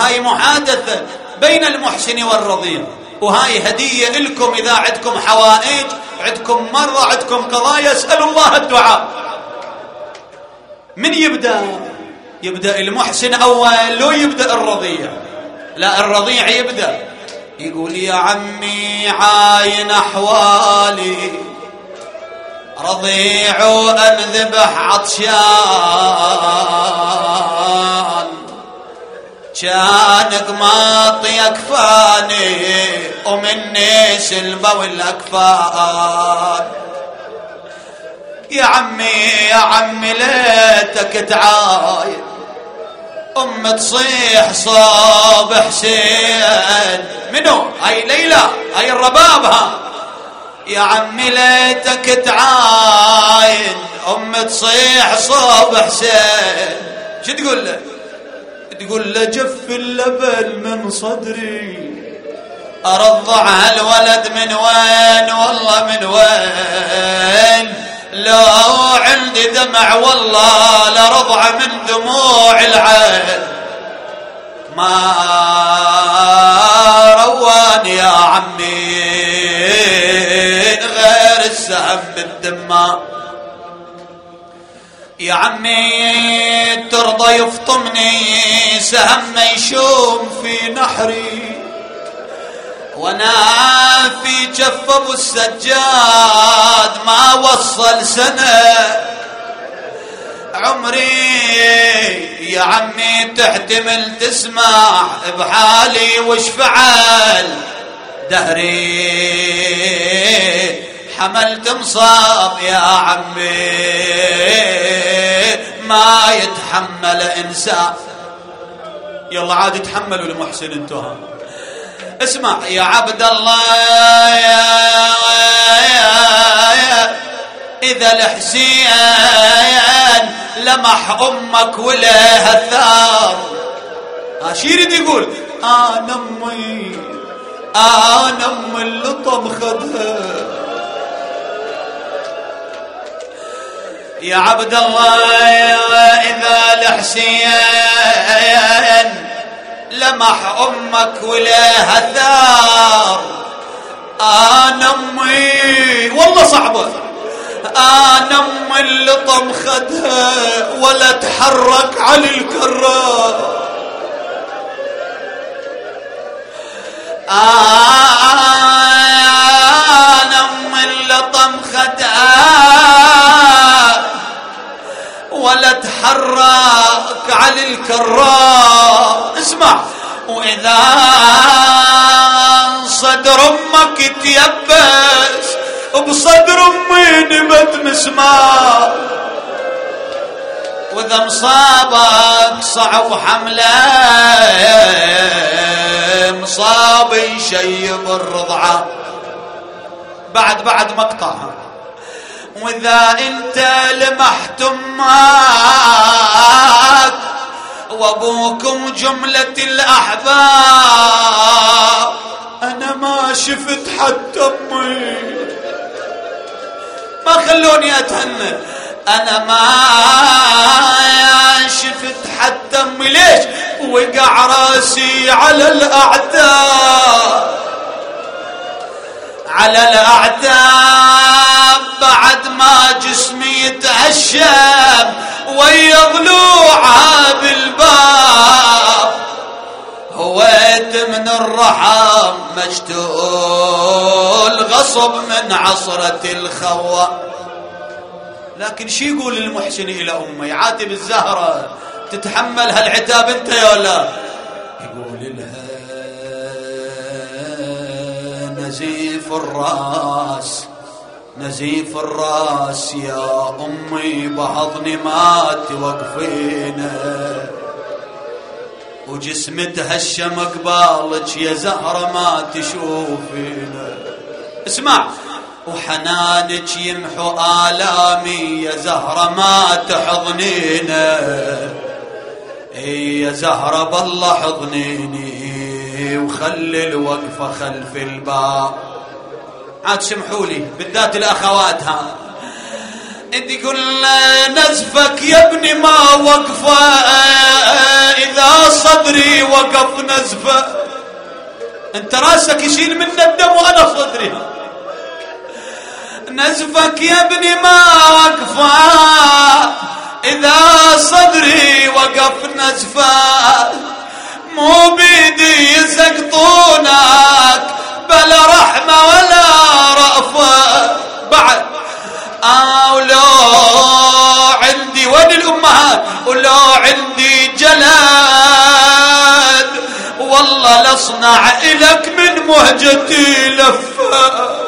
هاي محادثة بين المحسن والرضيع. وهاي هدية لكم إذا عندكم حوائج عندكم مرة عندكم قضايا اسألوا الله الدعاء. من يبدأ؟ يبدأ المحسن أول لو يبدأ الرضيع. لا الرضيع يبدأ. يقول يا عمي عاين أحوالي. رضيع أنذبح عطشان. كان قماطي أكفاني ومني سلبة والأكفان. يا عمي يا عمي ليتك تعاين. أم تصيح صوب حسين. منو؟ هاي ليلى هاي الربابها. يا عمي ليتك تعاين. أم تصيح صوب حسين. شو تقول له؟ تقول له اللبن من صدري. أرضع هالولد من وين؟ والله من وين؟ لو عندي دمع والله لرضع من دموع العين. ما روان يا عمي غير السهم بالدماء. يا عمي ترضى يفطمني سهم يشوم في نحري. وأنا في جف ابو السجاد ما وصل سنة. عمري يا عمي تحتمل تسمع بحالي وش فعل دهري. حملت مصاب يا عمي. ما يتحمل إنسان. يلا عاد تحملوا المحسن أنتم اسمع يا عبد الله. يا يا إذا الحسين لمح أمك وله الثار. يريد يقول أنا أمي أنا أم اللي خدها يا عبد الله إذا الحسين لمح أمك ولا هثار أنا أمي. والله صعبة. أنا أمي اللي طم خدها ولا تحرك على الكرار أنا تحرك على الكرار اسمع. وإذا صدر أمك تيبس بصدر أمي نبت مسمار. وإذا مصابك صعب حملة مصاب يشيب الرضعه بعد بعد مقطعها. وإذا أنت لمحت أمك وأبوكم جملة الأحباب أنا ما شفت حتى امي ما خلوني أتهنى. أنا ما شفت حتى امي ليش؟ وقع راسي على الأعداء. على الأعداء. ويا ضلوعها بالباب هويت من الرحم مجتول غصب من عصرة الخوى لكن شي يقول المحسن إلى أمه يعاتب الزهرة تتحمل هالعتاب أنت يا ولا يقول لها نزيف الراس نزيف الراس يا أمي بحضني ما توقفينا وجسم تهشم قبالك يا زهرة ما تشوفينا اسمع وحنانك يمحو آلامي يا زهرة ما تحضنينا يا زهرة بالله حضنيني وخلي الوقفة خلف الباب. عاد سمحوا لي بالذات الاخوات ها تقول نزفك يا ابني ما وقفة إذا صدري وقف نزفة. أنت راسك يشيل منه الدم وأنا صدري. نزفك يا ابني ما وقفة إذا صدري وقف نزفة. مو بيدي لأصنع إلك من مهجتي لفة.